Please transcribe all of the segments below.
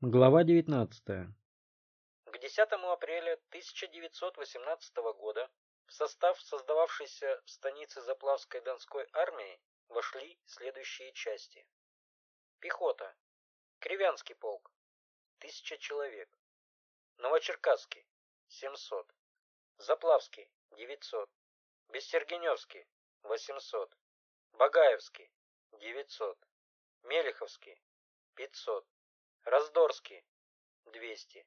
Глава 19. К 10 апреля 1918 года в состав создававшейся в Заплавской Донской армии вошли следующие части. Пехота. Кривянский полк. 1000 человек. Новочеркасский. 700. Заплавский. 900. Бестергеневский. 800. Багаевский. 900. Мелеховский. 500. Раздорский – 200.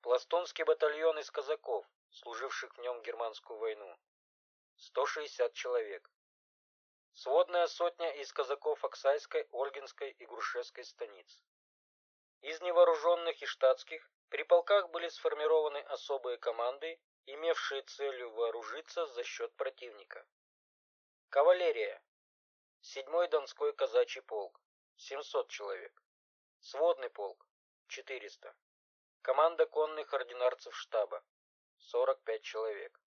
Пластунский батальон из казаков, служивших в нем германскую войну – 160 человек. Сводная сотня из казаков Оксайской, Ольгинской и Грушевской станиц. Из невооруженных и штатских при полках были сформированы особые команды, имевшие целью вооружиться за счет противника. Кавалерия. 7-й Донской казачий полк. 700 человек. Сводный полк – 400. Команда конных ординарцев штаба – 45 человек.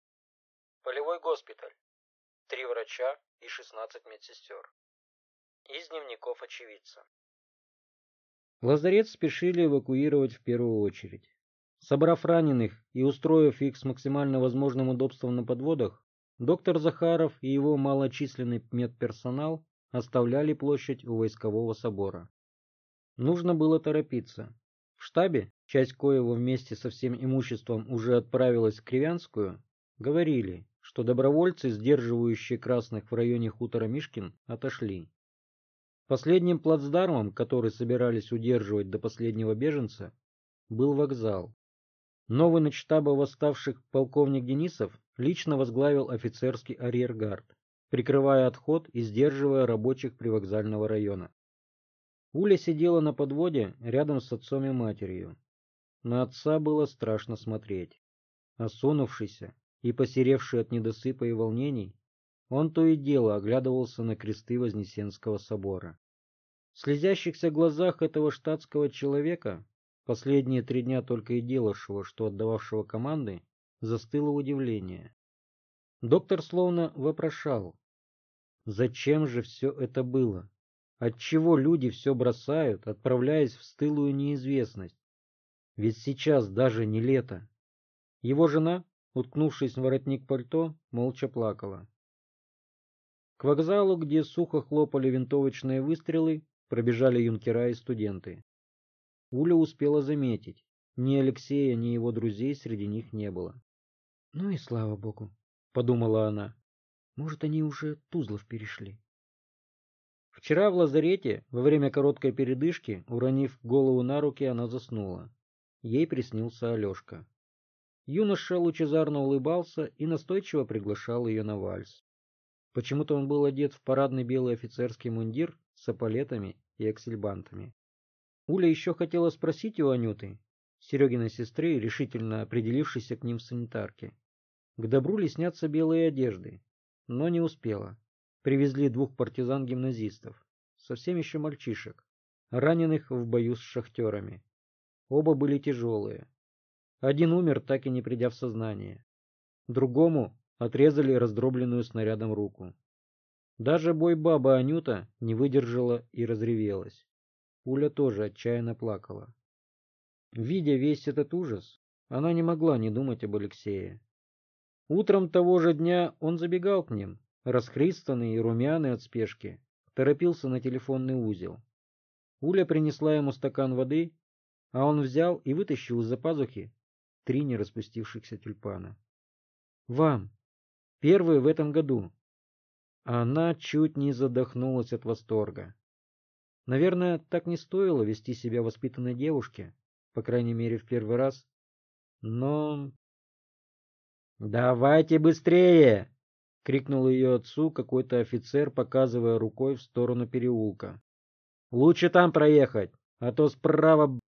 Полевой госпиталь – 3 врача и 16 медсестер. Из дневников очевидца. Лазарет спешили эвакуировать в первую очередь. Собрав раненых и устроив их с максимально возможным удобством на подводах, доктор Захаров и его малочисленный медперсонал оставляли площадь у войскового собора. Нужно было торопиться. В штабе, часть коего вместе со всем имуществом уже отправилась в Кривянскую, говорили, что добровольцы, сдерживающие красных в районе хутора Мишкин, отошли. Последним плацдармом, который собирались удерживать до последнего беженца, был вокзал. Новый начштаба восставших полковник Денисов лично возглавил офицерский арьергард, прикрывая отход и сдерживая рабочих привокзального района. Уля сидела на подводе рядом с отцом и матерью. На отца было страшно смотреть. Осунувшийся и посеревший от недосыпа и волнений, он то и дело оглядывался на кресты Вознесенского собора. В слезящихся глазах этого штатского человека, последние три дня только и делавшего, что отдававшего команды, застыло удивление. Доктор словно вопрошал, зачем же все это было? Отчего люди все бросают, отправляясь в стылую неизвестность? Ведь сейчас даже не лето. Его жена, уткнувшись в воротник пальто, молча плакала. К вокзалу, где сухо хлопали винтовочные выстрелы, пробежали юнкера и студенты. Уля успела заметить, ни Алексея, ни его друзей среди них не было. — Ну и слава богу, — подумала она. — Может, они уже Тузлов перешли. Вчера в лазарете, во время короткой передышки, уронив голову на руки, она заснула. Ей приснился Алешка. Юноша лучезарно улыбался и настойчиво приглашал ее на вальс. Почему-то он был одет в парадный белый офицерский мундир с эполетами и аксельбантами. Уля еще хотела спросить у Анюты, Серегиной сестры, решительно определившейся к ним в санитарке, к добру ли снятся белые одежды, но не успела привезли двух партизан-гимназистов, совсем еще мальчишек, раненых в бою с шахтерами. Оба были тяжелые. Один умер, так и не придя в сознание. Другому отрезали раздробленную снарядом руку. Даже бой-баба Анюта не выдержала и разревелась. Пуля тоже отчаянно плакала. Видя весь этот ужас, она не могла не думать об Алексее. Утром того же дня он забегал к ним, расхристанный и румяный от спешки, торопился на телефонный узел. Уля принесла ему стакан воды, а он взял и вытащил из-за пазухи три нераспустившихся тюльпана. «Вам! Первые в этом году!» Она чуть не задохнулась от восторга. Наверное, так не стоило вести себя воспитанной девушке, по крайней мере, в первый раз. Но... «Давайте быстрее!» — крикнул ее отцу какой-то офицер, показывая рукой в сторону переулка. — Лучше там проехать, а то справа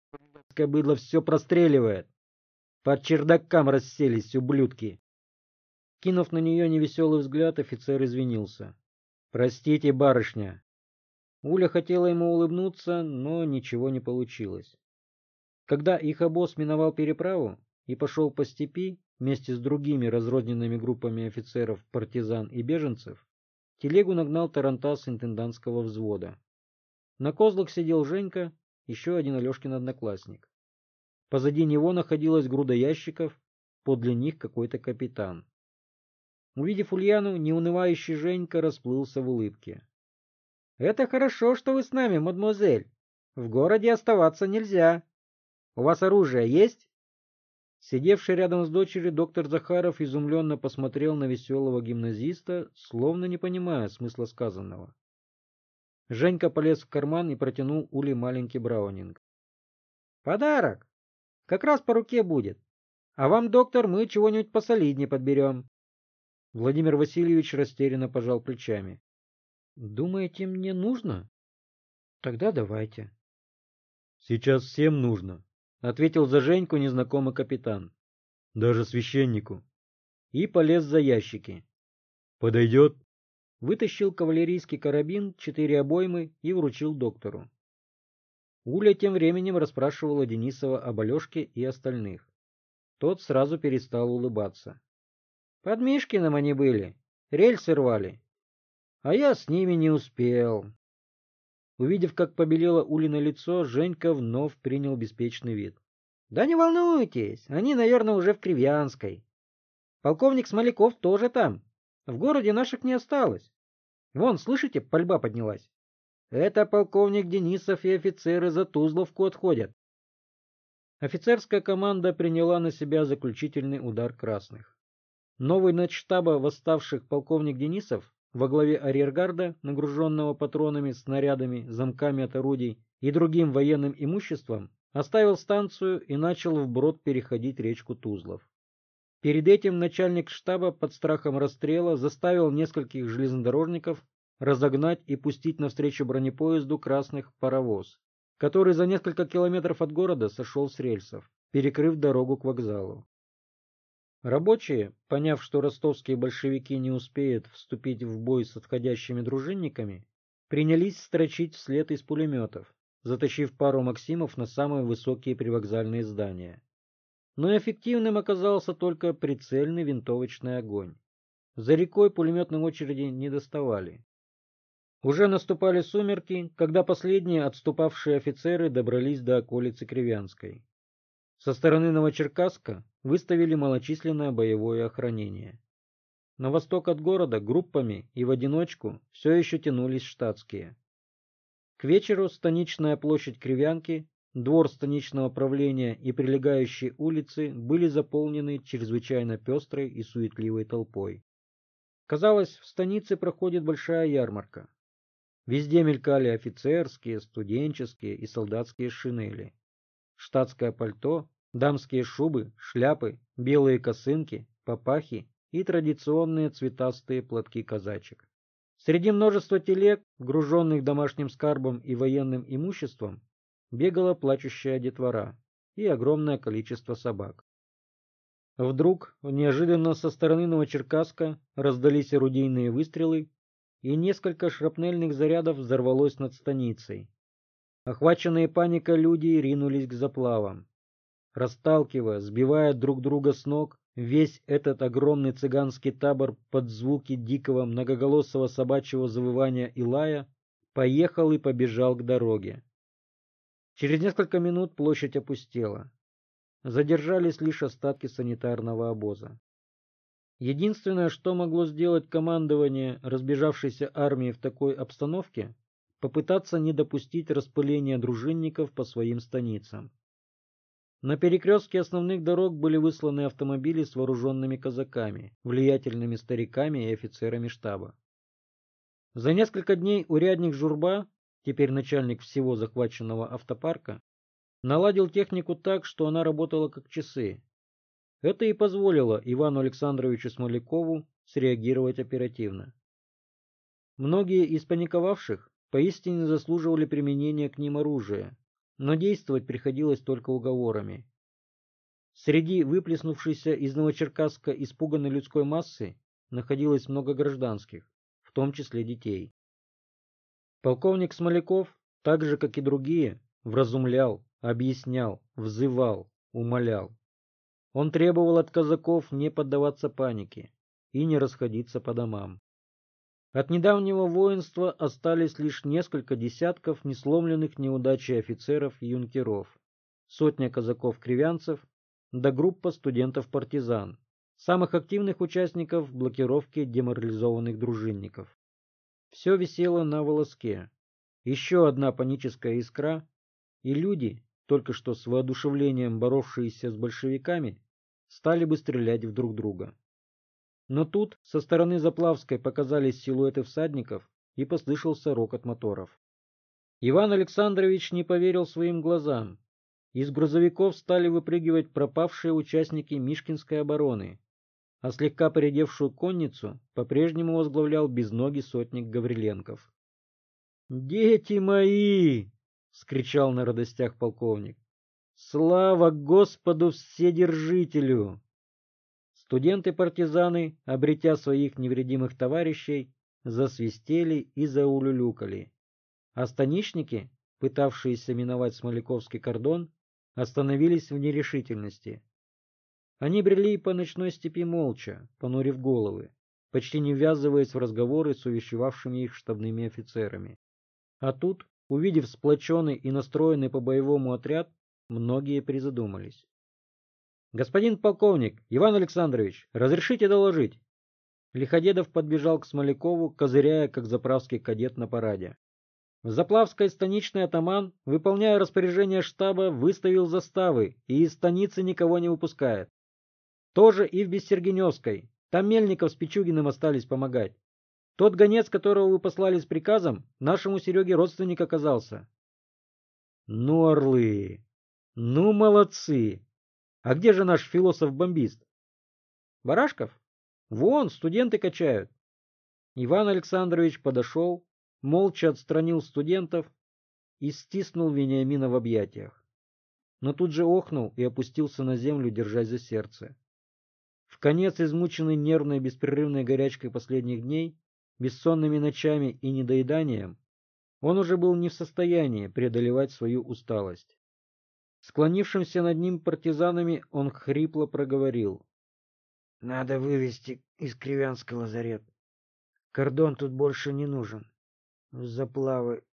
быдло все простреливает. Под чердакам расселись ублюдки. Кинув на нее невеселый взгляд, офицер извинился. — Простите, барышня. Уля хотела ему улыбнуться, но ничего не получилось. Когда их обоз миновал переправу и пошел по степи, вместе с другими разрозненными группами офицеров, партизан и беженцев, телегу нагнал тарантас интендантского взвода. На козлах сидел Женька еще один Алешкин одноклассник. Позади него находилась груда ящиков, подле них какой-то капитан. Увидев Ульяну, неунывающий Женька расплылся в улыбке. — Это хорошо, что вы с нами, мадемуазель. В городе оставаться нельзя. У вас оружие есть? Сидевший рядом с дочерью доктор Захаров изумленно посмотрел на веселого гимназиста, словно не понимая смысла сказанного. Женька полез в карман и протянул Уле маленький браунинг. — Подарок! Как раз по руке будет. А вам, доктор, мы чего-нибудь посолиднее подберем. Владимир Васильевич растерянно пожал плечами. — Думаете, мне нужно? Тогда давайте. — Сейчас всем нужно, — ответил за Женьку незнакомый капитан. — Даже священнику. И полез за ящики. — Подойдет? Вытащил кавалерийский карабин, четыре обоймы и вручил доктору. Уля тем временем расспрашивала Денисова об Алешке и остальных. Тот сразу перестал улыбаться. Под Мишкиным они были, рельсы рвали. А я с ними не успел. Увидев, как побелело Улино лицо, Женька вновь принял беспечный вид. — Да не волнуйтесь, они, наверное, уже в Кривянской. Полковник Смоляков тоже там. В городе наших не осталось. Вон, слышите, пальба поднялась. Это полковник Денисов и офицеры за Тузловку отходят. Офицерская команда приняла на себя заключительный удар красных. Новый начштаба восставших полковник Денисов во главе арьергарда, нагруженного патронами, снарядами, замками от орудий и другим военным имуществом, оставил станцию и начал вброд переходить речку Тузлов. Перед этим начальник штаба под страхом расстрела заставил нескольких железнодорожников разогнать и пустить навстречу бронепоезду красных паровоз, который за несколько километров от города сошел с рельсов, перекрыв дорогу к вокзалу. Рабочие, поняв, что ростовские большевики не успеют вступить в бой с отходящими дружинниками, принялись строчить вслед из пулеметов, затащив пару «Максимов» на самые высокие привокзальные здания. Но эффективным оказался только прицельный винтовочный огонь. За рекой пулеметной очереди не доставали. Уже наступали сумерки, когда последние отступавшие офицеры добрались до околицы Кривянской. Со стороны Новочеркасска выставили малочисленное боевое охранение. На восток от города группами и в одиночку все еще тянулись штатские. К вечеру станичная площадь Кривянки, двор станичного правления и прилегающие улицы были заполнены чрезвычайно пестрой и суетливой толпой. Казалось, в станице проходит большая ярмарка. Везде мелькали офицерские, студенческие и солдатские шинели. Штатское пальто, дамские шубы, шляпы, белые косынки, папахи и традиционные цветастые платки казачек. Среди множества телег, груженных домашним скарбом и военным имуществом, бегала плачущая детвора и огромное количество собак. Вдруг, неожиданно со стороны Новочеркасска раздались орудийные выстрелы, и несколько шрапнельных зарядов взорвалось над станицей. Охваченные паникой люди ринулись к заплавам. Расталкивая, сбивая друг друга с ног, весь этот огромный цыганский табор под звуки дикого многоголосого собачьего завывания и лая поехал и побежал к дороге. Через несколько минут площадь опустела. Задержались лишь остатки санитарного обоза. Единственное, что могло сделать командование разбежавшейся армии в такой обстановке, попытаться не допустить распыления дружинников по своим станицам. На перекрестке основных дорог были высланы автомобили с вооруженными казаками, влиятельными стариками и офицерами штаба. За несколько дней урядник Журба, теперь начальник всего захваченного автопарка, наладил технику так, что она работала как часы, это и позволило Ивану Александровичу Смолякову среагировать оперативно. Многие из паниковавших поистине заслуживали применения к ним оружия, но действовать приходилось только уговорами. Среди выплеснувшейся из Новочеркасска испуганной людской массы находилось много гражданских, в том числе детей. Полковник Смоляков, так же как и другие, вразумлял, объяснял, взывал, умолял. Он требовал от казаков не поддаваться панике и не расходиться по домам. От недавнего воинства остались лишь несколько десятков несломленных неудачей офицеров и юнкеров, сотня казаков-кривянцев да группа студентов-партизан, самых активных участников блокировки деморализованных дружинников. Все висело на волоске. Еще одна паническая искра, и люди, только что с воодушевлением боровшиеся с большевиками, стали бы стрелять в друг друга. Но тут со стороны Заплавской показались силуэты всадников и послышался рокот моторов. Иван Александрович не поверил своим глазам. Из грузовиков стали выпрыгивать пропавшие участники Мишкинской обороны, а слегка поредевшую конницу по-прежнему возглавлял безногий сотник Гавриленков. «Дети мои!» — скричал на радостях полковник. «Слава Господу Вседержителю!» Студенты-партизаны, обретя своих невредимых товарищей, засвистели и заулюлюкали. А станичники, пытавшиеся миновать Смоляковский кордон, остановились в нерешительности. Они брели по ночной степи молча, понурив головы, почти не ввязываясь в разговоры с увещевавшими их штабными офицерами. А тут, увидев сплоченный и настроенный по боевому отряд, многие призадумались. «Господин полковник, Иван Александрович, разрешите доложить?» Лиходедов подбежал к Смолякову, козыряя, как заправский кадет на параде. В Заплавской станичный атаман, выполняя распоряжение штаба, выставил заставы и из станицы никого не выпускает. Тоже и в Бессергеневской. Там Мельников с Пичугиным остались помогать. Тот гонец, которого вы послали с приказом, нашему Сереге родственник оказался. Ну, орлы! Ну, молодцы! А где же наш философ-бомбист? Барашков? Вон, студенты качают. Иван Александрович подошел, молча отстранил студентов и стиснул Вениамина в объятиях. Но тут же охнул и опустился на землю, держась за сердце. В конец измученный нервной беспрерывной горячкой последних дней, бессонными ночами и недоеданием, он уже был не в состоянии преодолевать свою усталость. Склонившимся над ним партизанами он хрипло проговорил. — Надо вывести из Кривянска лазарет. Кордон тут больше не нужен. Заплавы.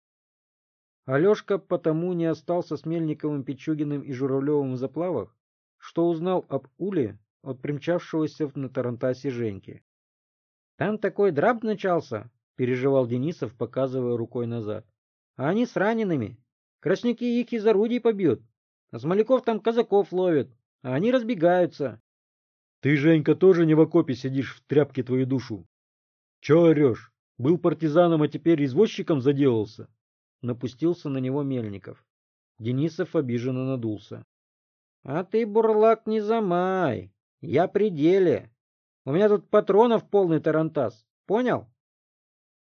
Алешка потому не остался с Мельниковым, Пичугиным и Журавлевым в заплавах, что узнал об Уле от примчавшегося на Тарантасе Женьки. — Там такой драп начался, — переживал Денисов, показывая рукой назад. — А они с ранеными. Красняки их из орудий побьют. А Смоляков там казаков ловит, а они разбегаются. — Ты, Женька, тоже не в окопе сидишь в тряпке твою душу. — Че орешь? Был партизаном, а теперь извозчиком заделался? Напустился на него Мельников. Денисов обиженно надулся. — А ты, бурлак, не замай. Я при деле. У меня тут патронов полный тарантас. Понял?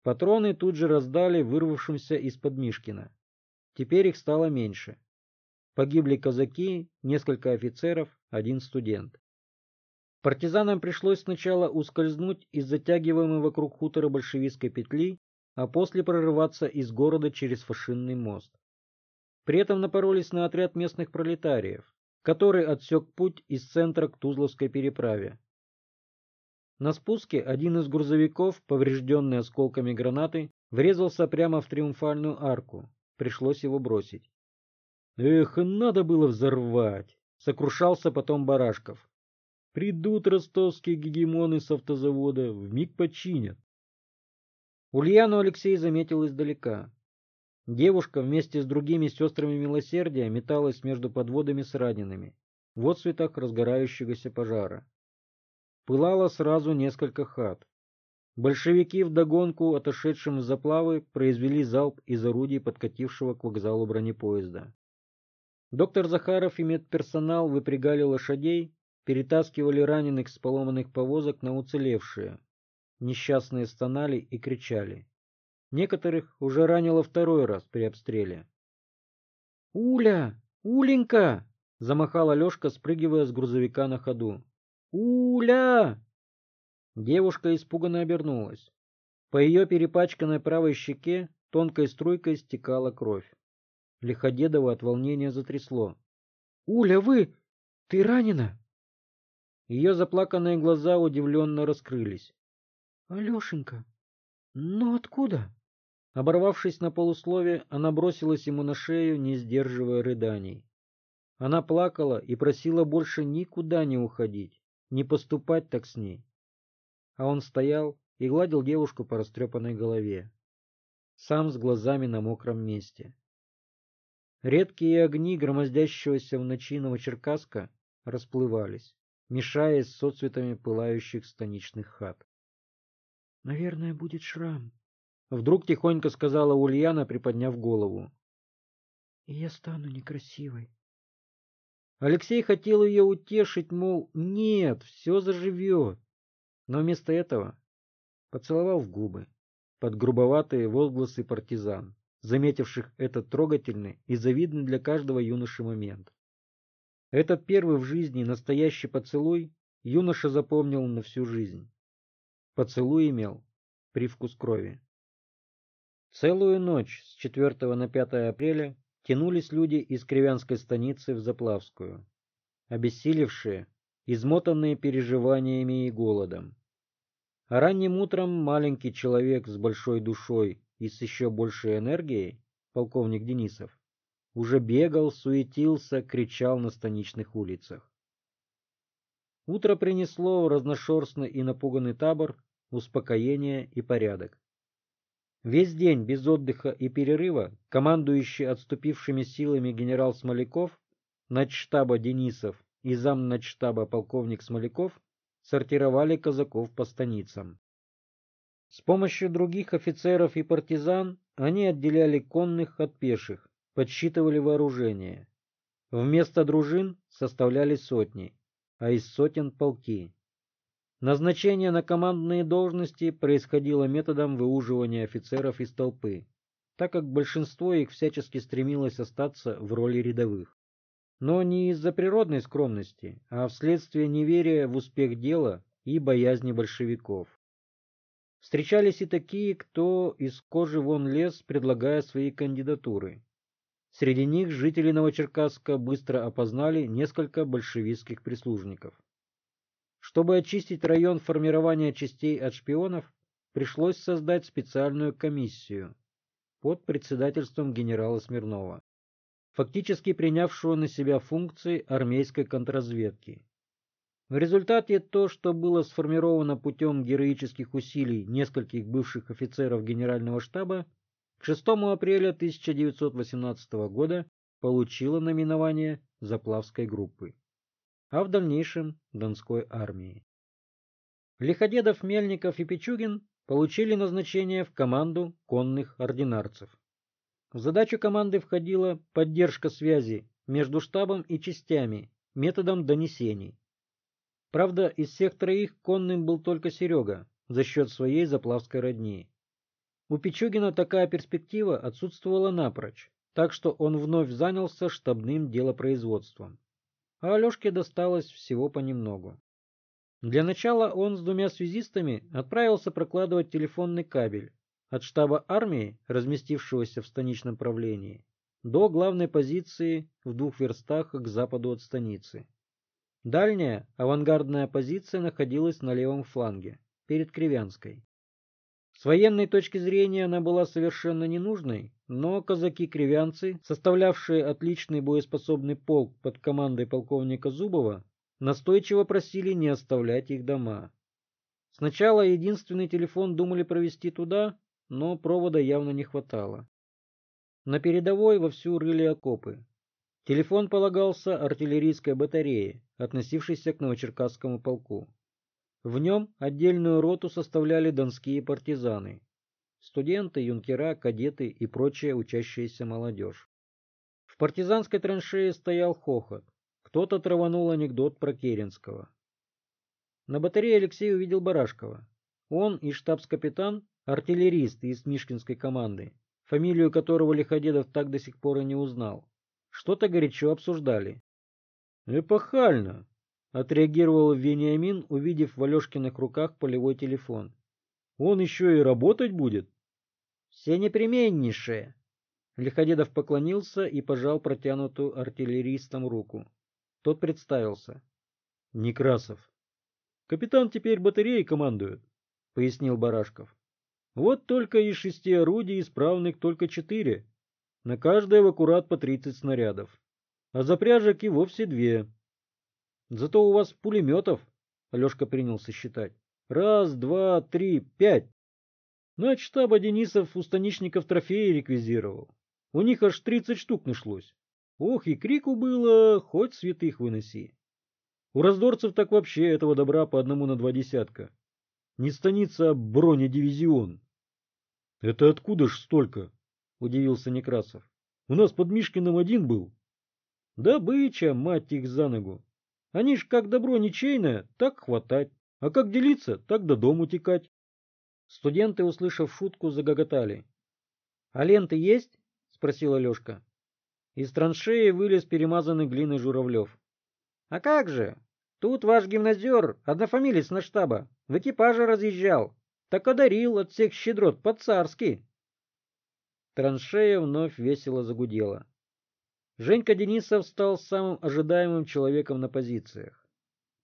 Патроны тут же раздали вырвавшимся из-под Мишкина. Теперь их стало меньше. Погибли казаки, несколько офицеров, один студент. Партизанам пришлось сначала ускользнуть из затягиваемой вокруг хутора большевистской петли, а после прорываться из города через фашинный мост. При этом напоролись на отряд местных пролетариев, который отсек путь из центра к Тузловской переправе. На спуске один из грузовиков, поврежденный осколками гранаты, врезался прямо в триумфальную арку. Пришлось его бросить. Эх, надо было взорвать, сокрушался потом Барашков. Придут ростовские гегемоны с автозавода, вмиг починят. Ульяну Алексей заметил издалека. Девушка вместе с другими сестрами милосердия металась между подводами с ранеными, в отцветах разгорающегося пожара. Пылало сразу несколько хат. Большевики вдогонку отошедшим в заплавы произвели залп из орудий подкатившего к вокзалу бронепоезда. Доктор Захаров и медперсонал выпрягали лошадей, перетаскивали раненых с поломанных повозок на уцелевшие. Несчастные стонали и кричали. Некоторых уже ранило второй раз при обстреле. «Уля! Уленька!» — замахала Лешка, спрыгивая с грузовика на ходу. «Уля!» Девушка испуганно обернулась. По ее перепачканной правой щеке тонкой струйкой стекала кровь. Лиходедова от волнения затрясло. — Уля, вы... ты ранена? Ее заплаканные глаза удивленно раскрылись. — Алешенька, Но откуда? Оборвавшись на полуслове, она бросилась ему на шею, не сдерживая рыданий. Она плакала и просила больше никуда не уходить, не поступать так с ней. А он стоял и гладил девушку по растрепанной голове, сам с глазами на мокром месте. Редкие огни громоздящегося в ночи Новочеркасска расплывались, мешаясь с соцветами пылающих станичных хат. — Наверное, будет шрам, — вдруг тихонько сказала Ульяна, приподняв голову. — И я стану некрасивой. Алексей хотел ее утешить, мол, нет, все заживет. Но вместо этого поцеловал в губы под грубоватые возгласы партизан, заметивших этот трогательный и завидный для каждого юноши момент. Этот первый в жизни настоящий поцелуй юноша запомнил на всю жизнь. Поцелуй имел привкус крови. Целую ночь с 4 на 5 апреля тянулись люди из Кривянской станицы в Заплавскую, обессилевшие, измотанные переживаниями и голодом. А ранним утром маленький человек с большой душой и с еще большей энергией, полковник Денисов, уже бегал, суетился, кричал на станичных улицах. Утро принесло разношерстный и напуганный табор успокоение и порядок. Весь день без отдыха и перерыва командующий отступившими силами генерал Смоляков, начштаба Денисов и зам начштаба полковник Смоляков сортировали казаков по станицам. С помощью других офицеров и партизан они отделяли конных от пеших, подсчитывали вооружение. Вместо дружин составляли сотни, а из сотен полки. Назначение на командные должности происходило методом выуживания офицеров из толпы, так как большинство их всячески стремилось остаться в роли рядовых. Но не из-за природной скромности, а вследствие неверия в успех дела и боязни большевиков. Встречались и такие, кто из кожи вон лез, предлагая свои кандидатуры. Среди них жители Новочеркасска быстро опознали несколько большевистских прислужников. Чтобы очистить район формирования частей от шпионов, пришлось создать специальную комиссию под председательством генерала Смирнова, фактически принявшего на себя функции армейской контрразведки. В результате то, что было сформировано путем героических усилий нескольких бывших офицеров Генерального штаба, к 6 апреля 1918 года получило наименование Заплавской группы а в дальнейшем Донской армии. Лиходедов, Мельников и Пичугин получили назначение в команду конных ординарцев. В задачу команды входила поддержка связи между штабом и частями методом донесений. Правда, из всех троих конным был только Серега за счет своей заплавской родни. У Пичугина такая перспектива отсутствовала напрочь, так что он вновь занялся штабным делопроизводством а Алешке досталось всего понемногу. Для начала он с двумя связистами отправился прокладывать телефонный кабель от штаба армии, разместившегося в станичном правлении, до главной позиции в двух верстах к западу от станицы. Дальняя, авангардная позиция находилась на левом фланге, перед Кривянской. С военной точки зрения она была совершенно ненужной, но казаки-кривянцы, составлявшие отличный боеспособный полк под командой полковника Зубова, настойчиво просили не оставлять их дома. Сначала единственный телефон думали провести туда, но провода явно не хватало. На передовой вовсю рыли окопы. Телефон полагался артиллерийской батарее, относившейся к Новочеркасскому полку. В нем отдельную роту составляли донские партизаны, студенты, юнкера, кадеты и прочая учащаяся молодежь. В партизанской траншее стоял хохот. Кто-то траванул анекдот про Керенского. На батарее Алексей увидел Барашкова. Он и штабс-капитан, артиллерист из Мишкинской команды, фамилию которого Лиходедов так до сих пор и не узнал, что-то горячо обсуждали. «Эпохально!» отреагировал Вениамин, увидев в Алешкиных руках полевой телефон. Он еще и работать будет? Все непременнейшие. Лиходедов поклонился и пожал протянутую артиллеристам руку. Тот представился. Некрасов. Капитан теперь батареей командует, пояснил Барашков. Вот только из шести орудий исправных только четыре. На каждое в аккурат по тридцать снарядов. А запряжек и вовсе две. Зато у вас пулеметов, Алешка принялся считать. Раз, два, три, пять. Ну, от штаба Денисов у станичников трофеи реквизировал. У них аж тридцать штук нашлось. Ох, и крику было, хоть святых выноси. У раздорцев так вообще этого добра по одному на два десятка. Не станица, а бронедивизион. — Это откуда ж столько? — удивился Некрасов. — У нас под Мишкиным один был. — Да быча, мать их за ногу. Они ж как добро ничейное, так хватать, а как делиться, так до дому текать. Студенты, услышав шутку, загоготали. — А ленты есть? — спросил Алешка. Из траншеи вылез перемазанный глиной Журавлев. — А как же? Тут ваш гимназер, однофамилец на штаба, в экипаже разъезжал. Так одарил от всех щедрот по-царски. Траншея вновь весело загудела. Женька Денисов стал самым ожидаемым человеком на позициях.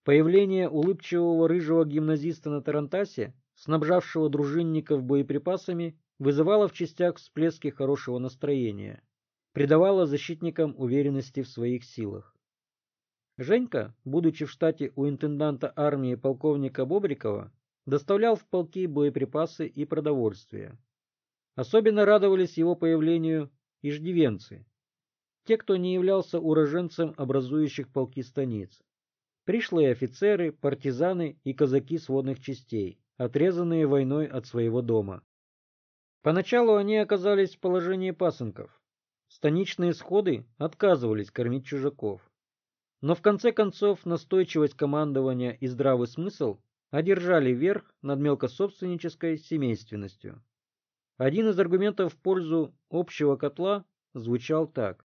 Появление улыбчивого рыжего гимназиста на Тарантасе, снабжавшего дружинников боеприпасами, вызывало в частях всплески хорошего настроения, придавало защитникам уверенности в своих силах. Женька, будучи в штате у интенданта армии полковника Бобрикова, доставлял в полки боеприпасы и продовольствие. Особенно радовались его появлению иждивенцы, те, кто не являлся уроженцем образующих полки станиц. Пришлые офицеры, партизаны и казаки сводных частей, отрезанные войной от своего дома. Поначалу они оказались в положении пасынков. Станичные сходы отказывались кормить чужаков. Но в конце концов настойчивость командования и здравый смысл одержали верх над мелкособственнической семейственностью. Один из аргументов в пользу общего котла звучал так.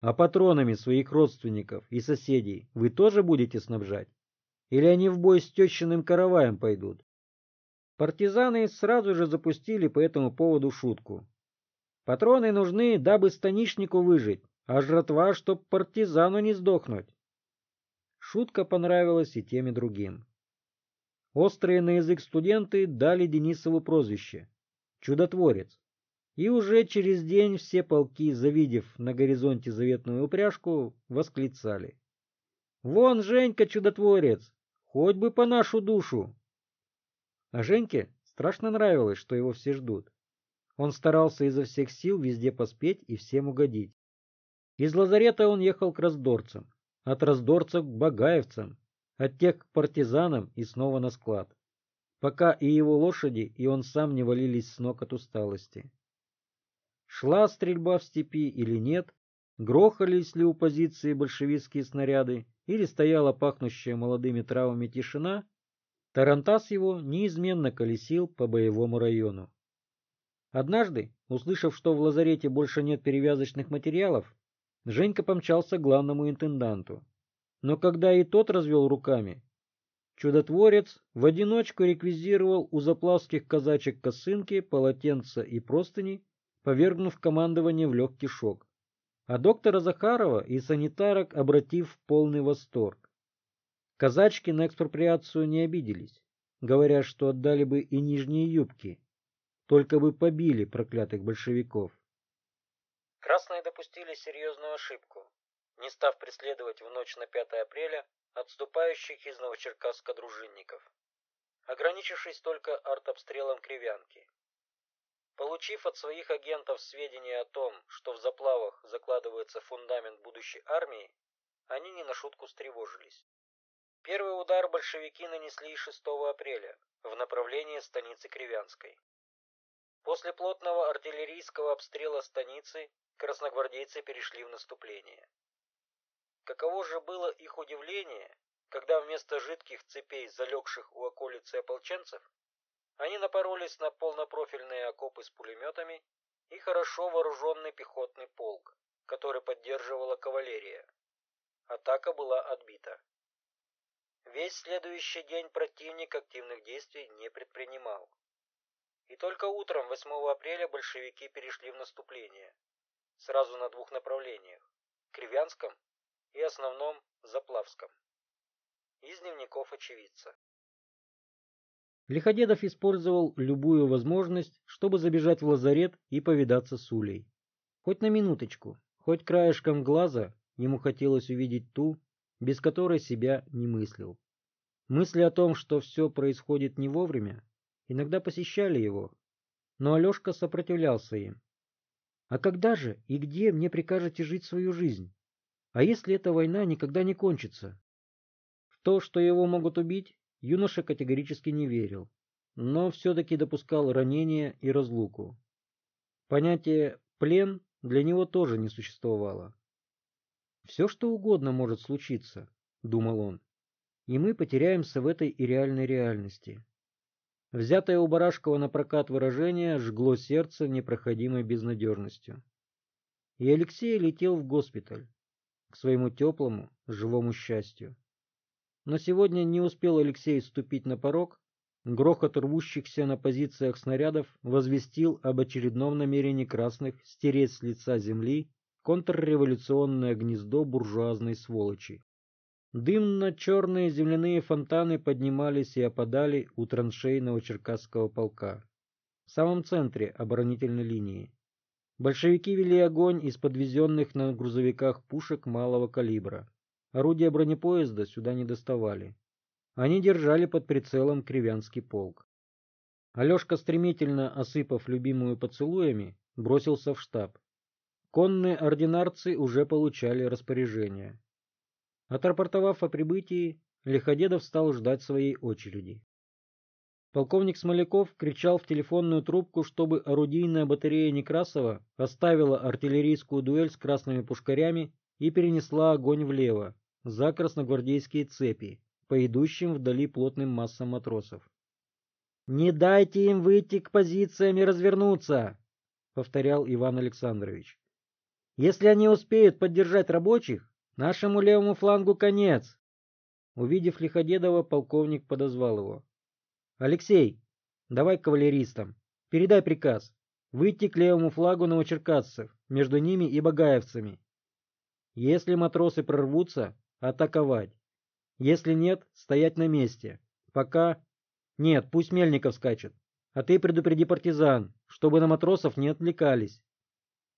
А патронами своих родственников и соседей вы тоже будете снабжать? Или они в бой с тещиным караваем пойдут? Партизаны сразу же запустили по этому поводу шутку. Патроны нужны, дабы станичнику выжить, а жратва, чтоб партизану не сдохнуть. Шутка понравилась и тем и другим. Острые на язык студенты дали Денисову прозвище «Чудотворец». И уже через день все полки, завидев на горизонте заветную упряжку, восклицали. «Вон, Женька, чудотворец! Хоть бы по нашу душу!» А Женьке страшно нравилось, что его все ждут. Он старался изо всех сил везде поспеть и всем угодить. Из лазарета он ехал к раздорцам, от раздорцев к багаевцам, от тех к партизанам и снова на склад, пока и его лошади, и он сам не валились с ног от усталости. Шла стрельба в степи или нет, грохались ли у позиции большевистские снаряды, или стояла пахнущая молодыми травами тишина, Тарантас его неизменно колесил по боевому району. Однажды, услышав, что в лазарете больше нет перевязочных материалов, Женька помчался к главному интенданту. Но когда и тот развел руками, чудотворец в одиночку реквизировал у заплавских казачек косынки, полотенца и простыни, повергнув командование в легкий шок, а доктора Захарова и санитарок обратив в полный восторг. Казачки на экспроприацию не обиделись, говоря, что отдали бы и нижние юбки, только бы побили проклятых большевиков. Красные допустили серьезную ошибку, не став преследовать в ночь на 5 апреля отступающих из Новочеркасска дружинников, ограничившись только артобстрелом кривянки. Получив от своих агентов сведения о том, что в заплавах закладывается фундамент будущей армии, они не на шутку встревожились. Первый удар большевики нанесли 6 апреля в направлении станицы Кривянской. После плотного артиллерийского обстрела станицы красногвардейцы перешли в наступление. Каково же было их удивление, когда вместо жидких цепей, залегших у околицы ополченцев, они напоролись на полнопрофильные окопы с пулеметами и хорошо вооруженный пехотный полк, который поддерживала кавалерия. Атака была отбита. Весь следующий день противник активных действий не предпринимал. И только утром 8 апреля большевики перешли в наступление, сразу на двух направлениях – Кривянском и основном Заплавском. Из дневников очевидца. Лиходедов использовал любую возможность, чтобы забежать в лазарет и повидаться с Улей. Хоть на минуточку, хоть краешком глаза ему хотелось увидеть ту, без которой себя не мыслил. Мысли о том, что все происходит не вовремя, иногда посещали его, но Алешка сопротивлялся им. А когда же и где мне прикажете жить свою жизнь? А если эта война никогда не кончится? В то, что его могут убить, юноша категорически не верил, но все-таки допускал ранения и разлуку. Понятие «плен» для него тоже не существовало. «Все, что угодно может случиться», — думал он, — «и мы потеряемся в этой и реальной реальности». Взятое у Барашкова на прокат выражение жгло сердце непроходимой безнадежностью. И Алексей летел в госпиталь, к своему теплому, живому счастью. Но сегодня не успел Алексей ступить на порог, грохот рвущихся на позициях снарядов возвестил об очередном намерении красных стереть с лица земли контрреволюционное гнездо буржуазной сволочи. Дымно-черные земляные фонтаны поднимались и опадали у траншей Новочеркасского полка. В самом центре оборонительной линии. Большевики вели огонь из подвезенных на грузовиках пушек малого калибра. Орудия бронепоезда сюда не доставали. Они держали под прицелом Кривянский полк. Алешка, стремительно осыпав любимую поцелуями, бросился в штаб. Конные ординарцы уже получали распоряжение. Отрапортовав о прибытии, Лиходедов стал ждать своей очереди. Полковник Смоляков кричал в телефонную трубку, чтобы орудийная батарея Некрасова оставила артиллерийскую дуэль с красными пушкарями и перенесла огонь влево, за красногвардейские цепи, по идущим вдали плотным массам матросов. «Не дайте им выйти к позициям и развернуться!» — повторял Иван Александрович. «Если они успеют поддержать рабочих, Нашему левому флангу конец. Увидев Лиходедова, полковник подозвал его. Алексей, давай кавалеристам. Передай приказ. Выйти к левому флагу новочеркасцев, между ними и багаевцами. Если матросы прорвутся, атаковать. Если нет, стоять на месте. Пока... Нет, пусть Мельников скачет. А ты предупреди партизан, чтобы на матросов не отвлекались.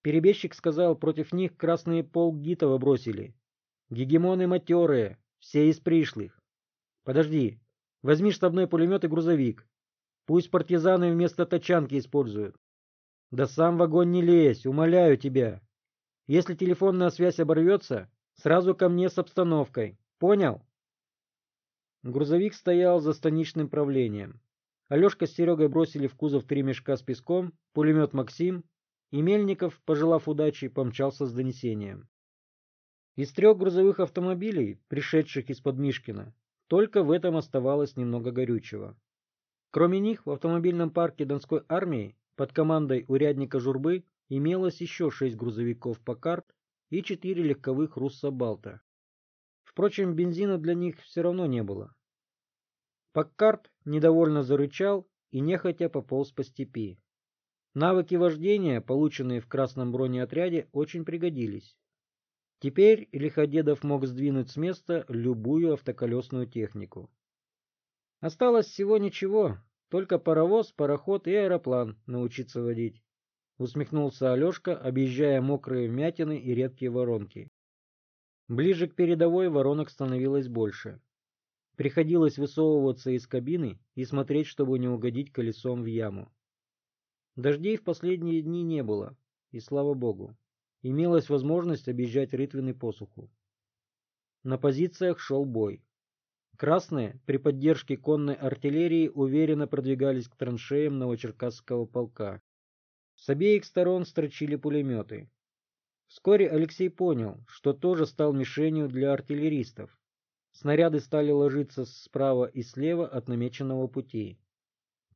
Перебежчик сказал, против них красные полк Гитова бросили. Гегемоны матерые, все из пришлых. Подожди, возьми штабной пулемет и грузовик. Пусть партизаны вместо тачанки используют. Да сам в огонь не лезь, умоляю тебя. Если телефонная связь оборвется, сразу ко мне с обстановкой. Понял? Грузовик стоял за станичным правлением. Алешка с Серегой бросили в кузов три мешка с песком, пулемет «Максим», и Мельников, пожелав удачи, помчался с донесением. Из трех грузовых автомобилей, пришедших из-под Мишкина, только в этом оставалось немного горючего. Кроме них, в автомобильном парке Донской армии под командой урядника Журбы имелось еще шесть грузовиков «Покарт» и четыре легковых «Руссобалта». Впрочем, бензина для них все равно не было. Паккарт недовольно зарычал и нехотя пополз по степи. Навыки вождения, полученные в красном бронеотряде, очень пригодились. Теперь Лиходедов мог сдвинуть с места любую автоколесную технику. Осталось всего ничего, только паровоз, пароход и аэроплан научиться водить. Усмехнулся Алешка, объезжая мокрые вмятины и редкие воронки. Ближе к передовой воронок становилось больше. Приходилось высовываться из кабины и смотреть, чтобы не угодить колесом в яму. Дождей в последние дни не было, и слава богу имелась возможность объезжать Рытвин посуху. На позициях шел бой. Красные при поддержке конной артиллерии уверенно продвигались к траншеям Новочеркасского полка. С обеих сторон строчили пулеметы. Вскоре Алексей понял, что тоже стал мишенью для артиллеристов. Снаряды стали ложиться справа и слева от намеченного пути.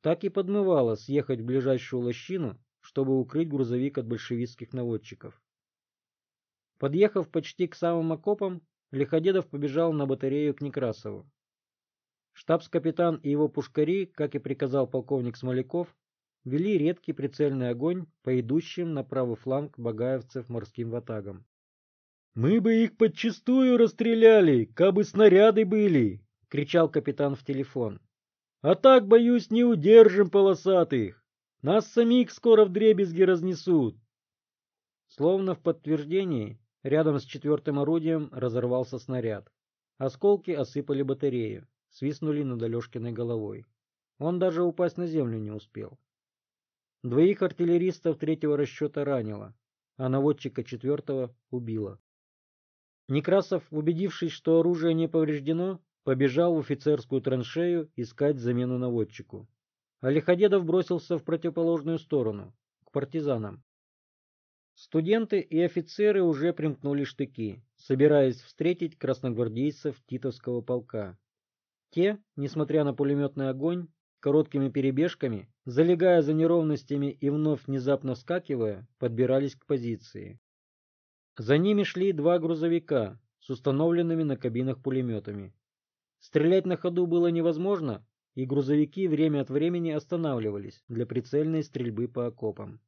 Так и подмывало съехать в ближайшую лощину, чтобы укрыть грузовик от большевистских наводчиков. Подъехав почти к самым окопам, Лиходедов побежал на батарею к Некрасову. Штабс-капитан и его пушкари, как и приказал полковник Смоляков, вели редкий прицельный огонь по идущим на правый фланг багаевцев морским ватагам. «Мы бы их подчистую расстреляли, кабы снаряды были!» — кричал капитан в телефон. А так, боюсь, не удержим полосатых. Нас самих скоро вдребезги разнесут. Словно в подтверждении, рядом с четвертым орудием разорвался снаряд. Осколки осыпали батарею, свистнули над Алешкиной головой. Он даже упасть на землю не успел. Двоих артиллеристов третьего расчета ранило, а наводчика четвертого убило. Некрасов, убедившись, что оружие не повреждено, побежал в офицерскую траншею искать замену наводчику. А Лиходедов бросился в противоположную сторону, к партизанам. Студенты и офицеры уже примкнули штыки, собираясь встретить красногвардейцев Титовского полка. Те, несмотря на пулеметный огонь, короткими перебежками, залегая за неровностями и вновь внезапно вскакивая, подбирались к позиции. За ними шли два грузовика с установленными на кабинах пулеметами. Стрелять на ходу было невозможно, и грузовики время от времени останавливались для прицельной стрельбы по окопам.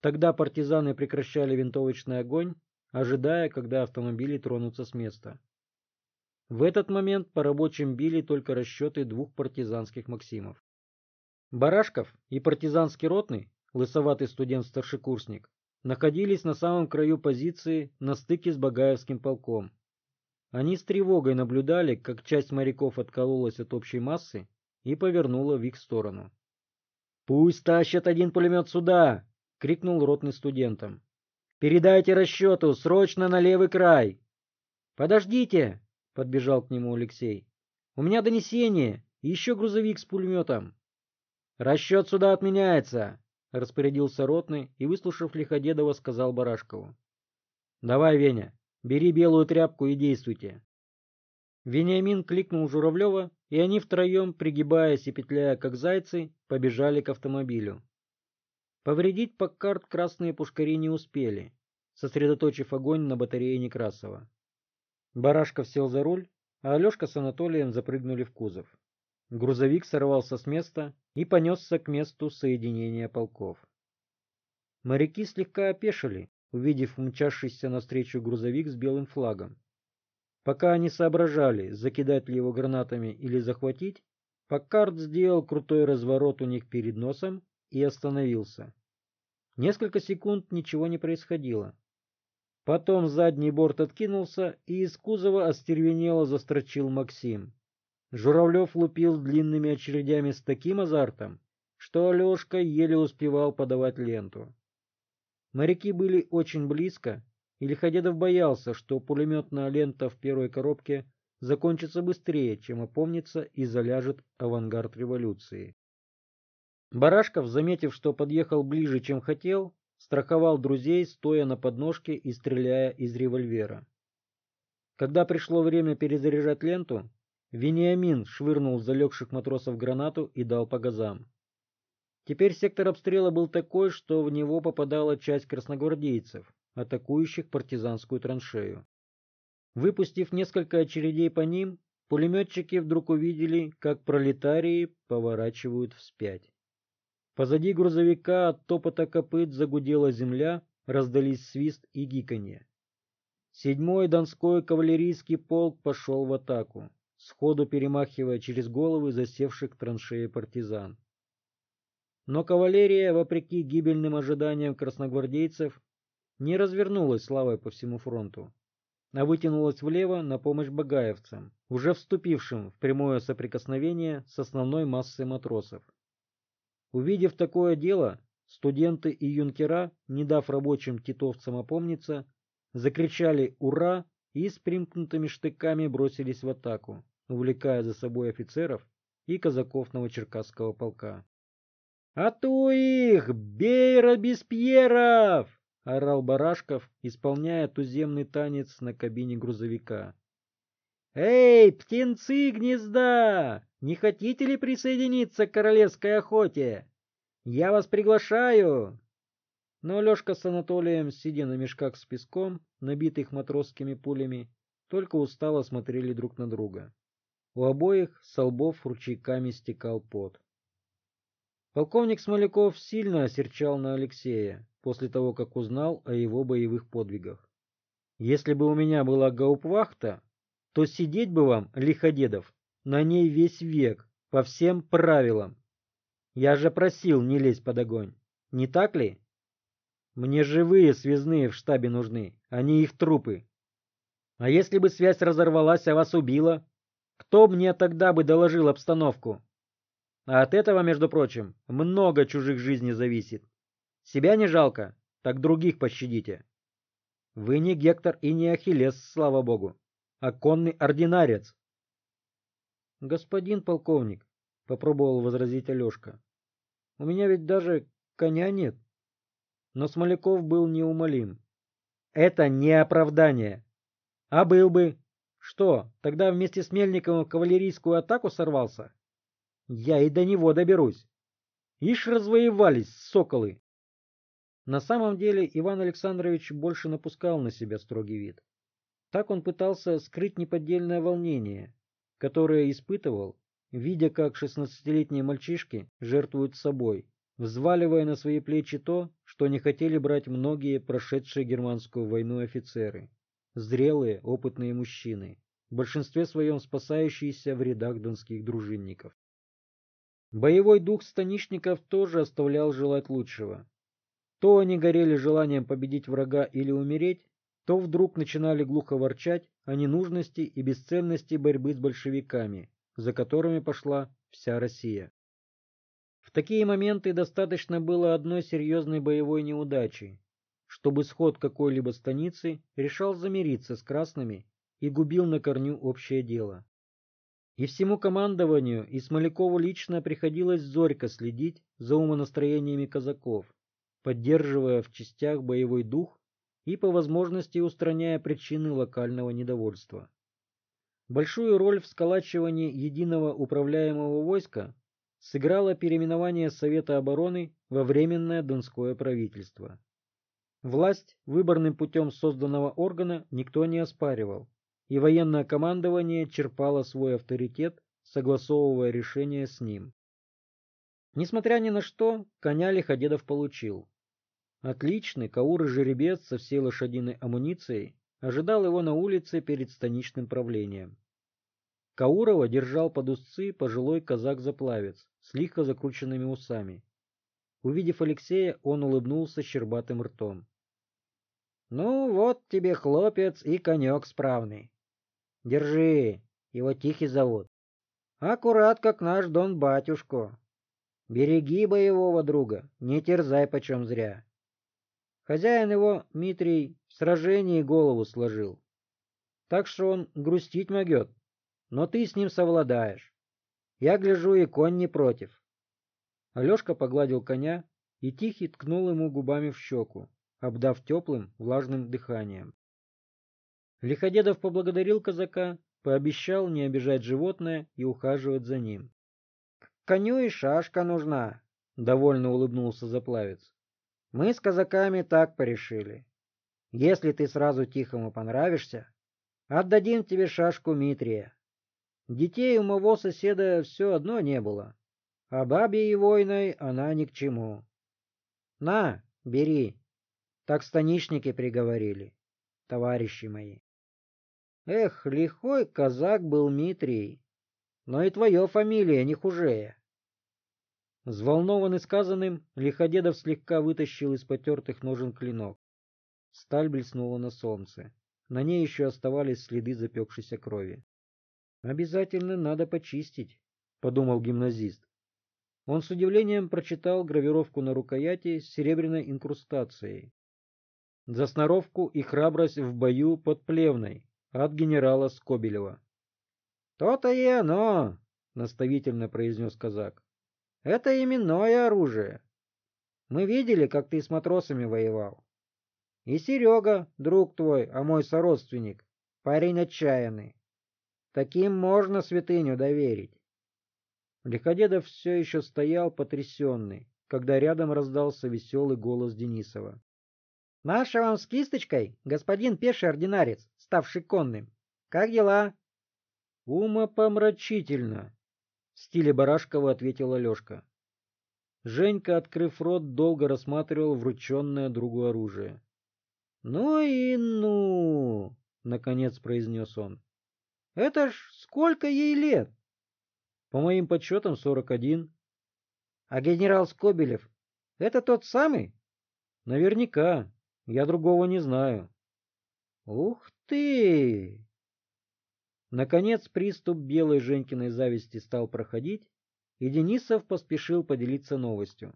Тогда партизаны прекращали винтовочный огонь, ожидая, когда автомобили тронутся с места. В этот момент по рабочим били только расчеты двух партизанских «Максимов». Барашков и партизанский ротный, лысоватый студент-старшекурсник, находились на самом краю позиции на стыке с Багаевским полком. Они с тревогой наблюдали, как часть моряков откололась от общей массы и повернула в их сторону. «Пусть тащат один пулемет сюда!» — крикнул ротный студентам. «Передайте расчету, срочно на левый край!» «Подождите!» — подбежал к нему Алексей. «У меня донесение, еще грузовик с пулеметом!» «Расчет сюда отменяется!» — распорядился ротный и, выслушав Лиходедова, сказал Барашкову. «Давай, Веня, бери белую тряпку и действуйте». Вениамин кликнул Журавлева, и они втроем, пригибаясь и петляя как зайцы, побежали к автомобилю. Повредить Паккарт красные пушкари не успели, сосредоточив огонь на батарее Некрасова. Барашков сел за руль, а Алешка с Анатолием запрыгнули в кузов. Грузовик сорвался с места и понесся к месту соединения полков. Моряки слегка опешили, увидев мчавшийся навстречу грузовик с белым флагом. Пока они соображали, закидать ли его гранатами или захватить, Паккарт сделал крутой разворот у них перед носом и остановился. Несколько секунд ничего не происходило. Потом задний борт откинулся, и из кузова остервенело застрочил Максим. Журавлев лупил длинными очередями с таким азартом, что Алешка еле успевал подавать ленту. Моряки были очень близко, и Лиходедов боялся, что пулеметная лента в первой коробке закончится быстрее, чем опомнится и заляжет авангард революции. Барашков, заметив, что подъехал ближе, чем хотел, страховал друзей, стоя на подножке и стреляя из револьвера. Когда пришло время перезаряжать ленту, Вениамин швырнул залегших матросов гранату и дал по газам. Теперь сектор обстрела был такой, что в него попадала часть красногвардейцев, атакующих партизанскую траншею. Выпустив несколько очередей по ним, пулеметчики вдруг увидели, как пролетарии поворачивают вспять. Позади грузовика от топота копыт загудела земля, раздались свист и гиканье. Седьмой Донской кавалерийский полк пошел в атаку сходу перемахивая через головы засевших траншеи партизан. Но кавалерия, вопреки гибельным ожиданиям красногвардейцев, не развернулась славой по всему фронту, а вытянулась влево на помощь багаевцам, уже вступившим в прямое соприкосновение с основной массой матросов. Увидев такое дело, студенты и юнкера, не дав рабочим титовцам опомниться, закричали «Ура!» и с примкнутыми штыками бросились в атаку, увлекая за собой офицеров и казаков Новочеркасского полка. «А то их! Бей, Робеспьеров!» — орал Барашков, исполняя туземный танец на кабине грузовика. «Эй, птенцы гнезда! Не хотите ли присоединиться к королевской охоте? Я вас приглашаю!» Но Лешка с Анатолием, сидя на мешках с песком, набитых матросскими пулями, только устало смотрели друг на друга. У обоих с лбов ручейками стекал пот. Полковник Смоляков сильно осерчал на Алексея после того, как узнал о его боевых подвигах. Если бы у меня была гаупвахта, то сидеть бы вам, лиходедов, на ней весь век, по всем правилам. Я же просил не лезть под огонь, не так ли? Мне живые связные в штабе нужны, а не их трупы. А если бы связь разорвалась, а вас убила? Кто мне тогда бы доложил обстановку? А от этого, между прочим, много чужих жизней зависит. Себя не жалко, так других пощадите. Вы не Гектор и не Ахиллес, слава богу, а конный ординарец. Господин полковник, попробовал возразить Алешка, у меня ведь даже коня нет. Но Смоляков был неумолим. Это не оправдание. А был бы. Что, тогда вместе с Мельниковым кавалерийскую атаку сорвался? Я и до него доберусь. Ишь развоевались, соколы. На самом деле Иван Александрович больше напускал на себя строгий вид. Так он пытался скрыть неподдельное волнение, которое испытывал, видя, как шестнадцатилетние мальчишки жертвуют собой, взваливая на свои плечи то, что не хотели брать многие прошедшие германскую войну офицеры, зрелые, опытные мужчины, в большинстве своем спасающиеся в рядах донских дружинников. Боевой дух станишников тоже оставлял желать лучшего. То они горели желанием победить врага или умереть, то вдруг начинали глухо ворчать о ненужности и бесцельности борьбы с большевиками, за которыми пошла вся Россия. В такие моменты достаточно было одной серьезной боевой неудачи, чтобы сход какой-либо станицы решал замириться с красными и губил на корню общее дело. И всему командованию и Смолякову лично приходилось зорько следить за умонастроениями казаков, поддерживая в частях боевой дух и по возможности устраняя причины локального недовольства. Большую роль в сколачивании единого управляемого войска сыграло переименование Совета обороны во Временное Донское правительство. Власть выборным путем созданного органа никто не оспаривал, и военное командование черпало свой авторитет, согласовывая решения с ним. Несмотря ни на что, коня Лиходедов получил. Отличный кауры жеребец со всей лошадиной амуницией ожидал его на улице перед станичным правлением. Каурова держал под узцы пожилой казак-заплавец с лихо закрученными усами. Увидев Алексея, он улыбнулся щербатым ртом. — Ну, вот тебе хлопец и конек справный. Держи, его Тихий зовут. Аккурат, как наш Дон-батюшко. Береги боевого друга, не терзай почем зря. Хозяин его, Дмитрий, в сражении голову сложил. Так что он грустить могет, но ты с ним совладаешь. Я гляжу, и конь не против. Алешка погладил коня и Тихий ткнул ему губами в щеку, обдав теплым, влажным дыханием. Лиходедов поблагодарил казака, пообещал не обижать животное и ухаживать за ним. — Коню и шашка нужна, — довольно улыбнулся заплавец. Мы с казаками так порешили. Если ты сразу Тихому понравишься, отдадим тебе шашку Митрия. Детей у моего соседа все одно не было, а бабе и войной она ни к чему. На, бери. Так станишники приговорили, товарищи мои. Эх, лихой казак был Митрий, но и твоя фамилия не хуже. Взволнованный сказанным, Лиходедов слегка вытащил из потертых ножен клинок. Сталь блеснула на солнце. На ней еще оставались следы запекшейся крови. «Обязательно надо почистить», — подумал гимназист. Он с удивлением прочитал гравировку на рукояти с серебряной инкрустацией. За сноровку и храбрость в бою под Плевной от генерала Скобелева. «То-то и оно!» — наставительно произнес казак. Это именное оружие. Мы видели, как ты с матросами воевал. И Серега, друг твой, а мой сородственник, парень отчаянный. Таким можно святыню доверить. Лиходедов все еще стоял потрясенный, когда рядом раздался веселый голос Денисова. — Наша вам с кисточкой, господин пеший ординарец, ставший конным. Как дела? — Умопомрачительно, в стиле Барашкова ответил Алешка. Женька, открыв рот, долго рассматривал врученное другу оружие. — Ну и ну! — наконец произнес он. — Это ж сколько ей лет? По моим подсчетам, 41. А генерал Скобелев — это тот самый? Наверняка. Я другого не знаю. Ух ты! Наконец приступ белой Женькиной зависти стал проходить, и Денисов поспешил поделиться новостью.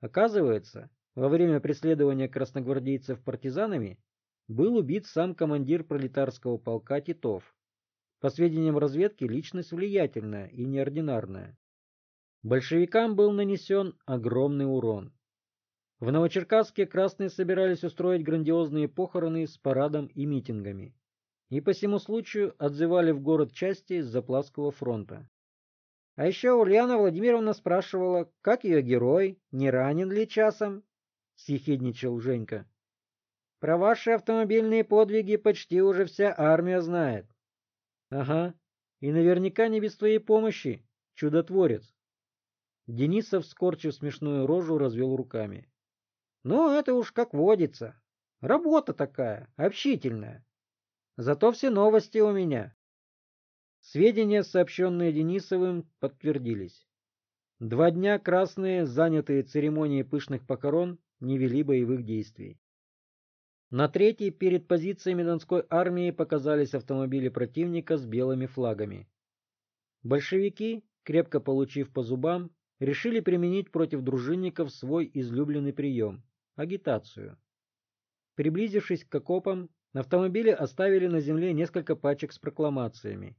Оказывается, во время преследования красногвардейцев партизанами был убит сам командир пролетарского полка Титов. По сведениям разведки, личность влиятельная и неординарная. Большевикам был нанесен огромный урон. В Новочеркасске красные собирались устроить грандиозные похороны с парадом и митингами. И по всему случаю отзывали в город части с Заплавского фронта. А еще Ульяна Владимировна спрашивала, как ее герой, не ранен ли часом? — съехидничал Женька. — Про ваши автомобильные подвиги почти уже вся армия знает. — Ага, и наверняка не без твоей помощи, чудотворец. Денисов, скорчив смешную рожу, развел руками. — Ну, это уж как водится. Работа такая, общительная. Зато все новости у меня. Сведения, сообщенные Денисовым, подтвердились. Два дня красные, занятые церемонией пышных похорон, не вели боевых действий. На третий перед позициями Донской армии показались автомобили противника с белыми флагами. Большевики, крепко получив по зубам, решили применить против дружинников свой излюбленный прием – агитацию. Приблизившись к окопам, автомобили оставили на земле несколько пачек с прокламациями.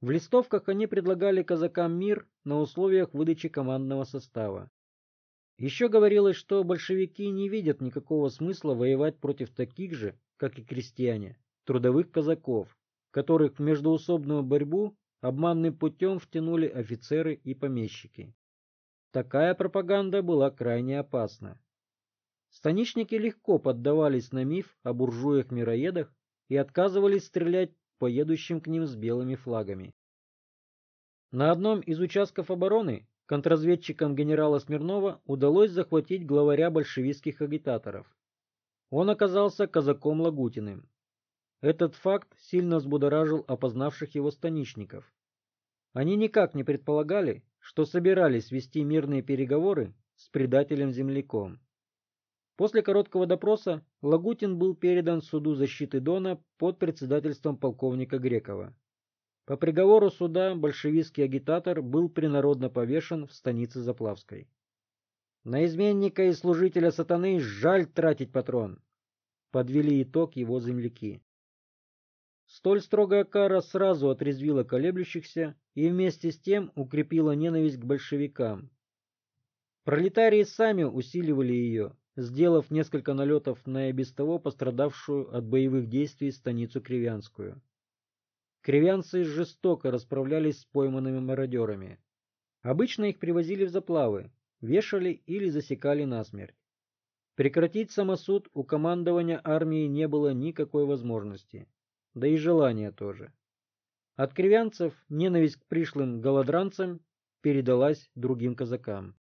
В листовках они предлагали казакам мир на условиях выдачи командного состава. Еще говорилось, что большевики не видят никакого смысла воевать против таких же, как и крестьяне, трудовых казаков, которых в междоусобную борьбу обманным путем втянули офицеры и помещики. Такая пропаганда была крайне опасна. Станичники легко поддавались на миф о буржуях-мироедах и отказывались стрелять по едущим к ним с белыми флагами. На одном из участков обороны контрразведчикам генерала Смирнова удалось захватить главаря большевистских агитаторов. Он оказался казаком Лагутиным. Этот факт сильно взбудоражил опознавших его станичников. Они никак не предполагали, что собирались вести мирные переговоры с предателем-земляком. После короткого допроса Лагутин был передан суду защиты Дона под председательством полковника Грекова. По приговору суда большевистский агитатор был принародно повешен в станице Заплавской. На изменника и служителя сатаны жаль тратить патрон. Подвели итог его земляки. Столь строгая кара сразу отрезвила колеблющихся и вместе с тем укрепила ненависть к большевикам. Пролетарии сами усиливали ее, сделав несколько налетов на и без того пострадавшую от боевых действий станицу Кривянскую. Кривянцы жестоко расправлялись с пойманными мародерами. Обычно их привозили в заплавы, вешали или засекали насмерть. Прекратить самосуд у командования армии не было никакой возможности, да и желания тоже. От кривянцев ненависть к пришлым голодранцам передалась другим казакам.